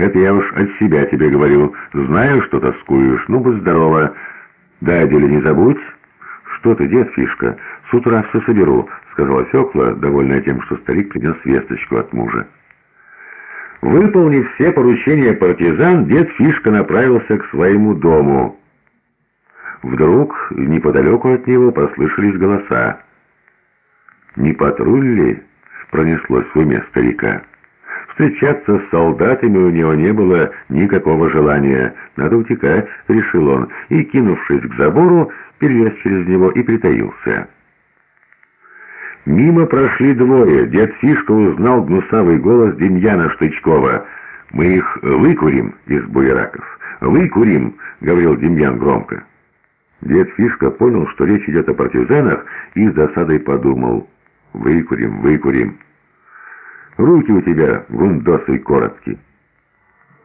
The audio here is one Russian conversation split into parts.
Это я уж от себя тебе говорю. Знаю, что тоскуешь. Ну, будь здорова. Да, деле не забудь. Что ты, дед Фишка, с утра все соберу, сказала Фёкла, довольная тем, что старик принес весточку от мужа. Выполнив все поручения партизан, дед Фишка направился к своему дому. Вдруг неподалеку от него послышались голоса. «Не патруль ли?» — пронеслось в уме старика. Встречаться с солдатами у него не было никакого желания. «Надо утекать», — решил он, и, кинувшись к забору, перелез через него и притаился. Мимо прошли двое. Дед Фишка узнал гнусавый голос Демьяна Штычкова. «Мы их выкурим из буераков». «Выкурим», — говорил Демьян громко. Дед Фишка понял, что речь идет о партизанах, и с досадой подумал. «Выкурим, выкурим». «Руки у тебя, гундосы короткие».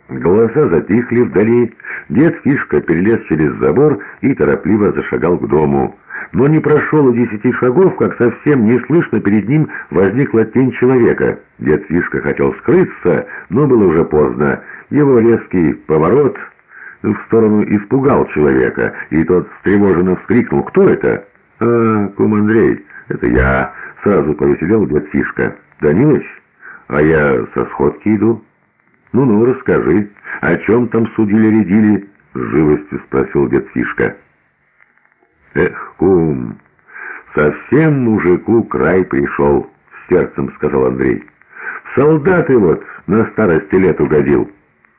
Голоса затихли вдали. Дед Фишка перелез через забор и торопливо зашагал к дому но не прошел и десяти шагов, как совсем неслышно перед ним возникла тень человека. Дед Фишка хотел скрыться, но было уже поздно. Его резкий поворот в сторону испугал человека, и тот встревоженно вскрикнул «Кто это?» «А, кум Андрей, это я», — сразу повеселел дед Фишка. «Данилыч, а я со сходки иду». «Ну-ну, расскажи, о чем там судили-редили?» — с живостью спросил дед Фишка. «Эх, кум, совсем мужику край пришел», — сердцем сказал Андрей. «В солдаты вот на старости лет угодил».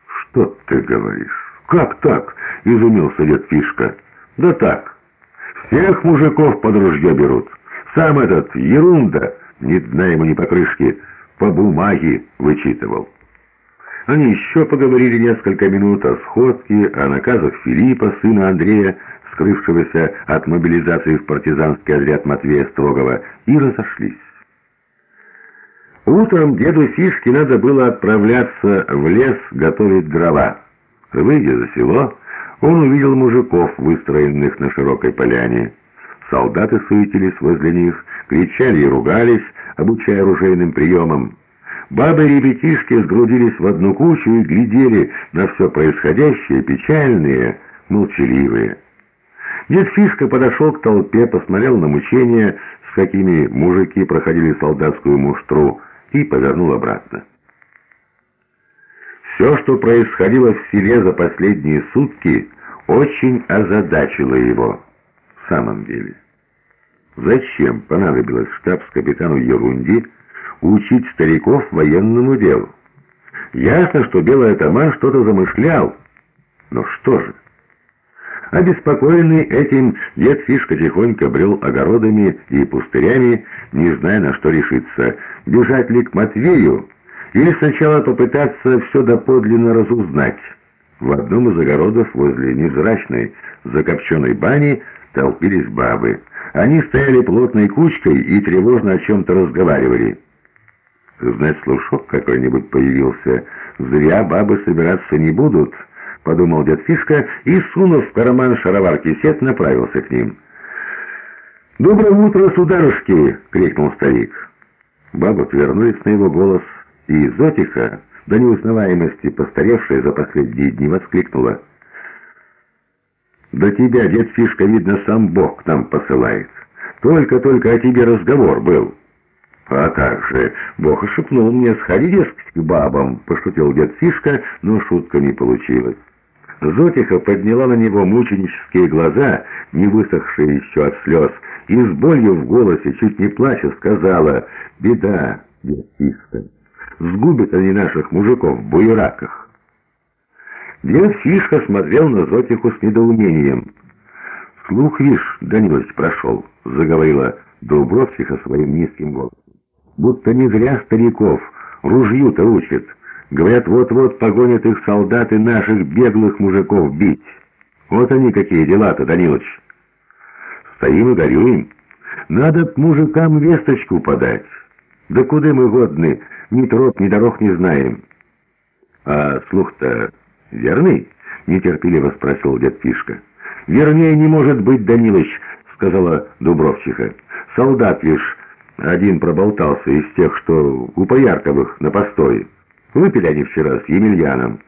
«Что ты говоришь? Как так?» — изумился дед Фишка. «Да так. Всех мужиков под ружье берут. Сам этот ерунда, ни дна ему, ни покрышки, по бумаге вычитывал». Они еще поговорили несколько минут о сходке, о наказах Филиппа, сына Андрея, скрывшегося от мобилизации в партизанский отряд Матвея Строгова, и разошлись. Утром деду Фишке надо было отправляться в лес готовить дрова. Выйдя за село, он увидел мужиков, выстроенных на широкой поляне. Солдаты суетились возле них, кричали и ругались, обучая оружейным приемам. Бабы и ребятишки сгрудились в одну кучу и глядели на все происходящее, печальные, молчаливые. Дед Фишка подошел к толпе, посмотрел на мучения, с какими мужики проходили солдатскую муштру, и повернул обратно. Все, что происходило в селе за последние сутки, очень озадачило его. В самом деле, зачем понадобилось штабс-капитану Ерунди учить стариков военному делу? Ясно, что белый атаман что-то замышлял, но что же? Обеспокоенный этим, дед Фишка тихонько брел огородами и пустырями, не зная, на что решиться, бежать ли к Матвею, или сначала попытаться все доподлинно разузнать. В одном из огородов возле невзрачной закопченной бани толпились бабы. Они стояли плотной кучкой и тревожно о чем-то разговаривали. Знать, слушок какой-нибудь появился. Зря бабы собираться не будут — подумал дед Фишка и, сунув в карман шаровар кисет, направился к ним. «Доброе утро, сударушки!» — крикнул старик. Бабы повернулись на его голос, и Зотиха, до неузнаваемости постаревшая за последние дни, воскликнула. «Да тебя, дед Фишка, видно, сам Бог к нам посылает. Только-только о тебе разговор был». «А как же, Бог и шепнул мне, сходи, дескать, к бабам», — пошутил дед Фишка, но шутка не получилась. Зотиха подняла на него мученические глаза, не высохшие еще от слез, и с болью в голосе, чуть не плача, сказала «Беда, дед сгубят они наших мужиков в буераках». Дед Фишка смотрел на Зотиху с недоумением. «Слух, вишь, Данилович прошел», — заговорила Дубровчиха своим низким голосом. «Будто не зря стариков, ружью-то учат». Говорят, вот-вот погонят их солдаты наших беглых мужиков бить. Вот они какие дела-то, Данилыч. Стоим и горюем. Надо мужикам весточку подать. Да куда мы годны, ни троп, ни дорог не знаем. А слух-то верный? Нетерпеливо спросил дед Фишка. Вернее не может быть, Данилыч, сказала Дубровчиха. Солдат лишь один проболтался из тех, что у Поярковых на постое. Выпили они вчера с Емельяном.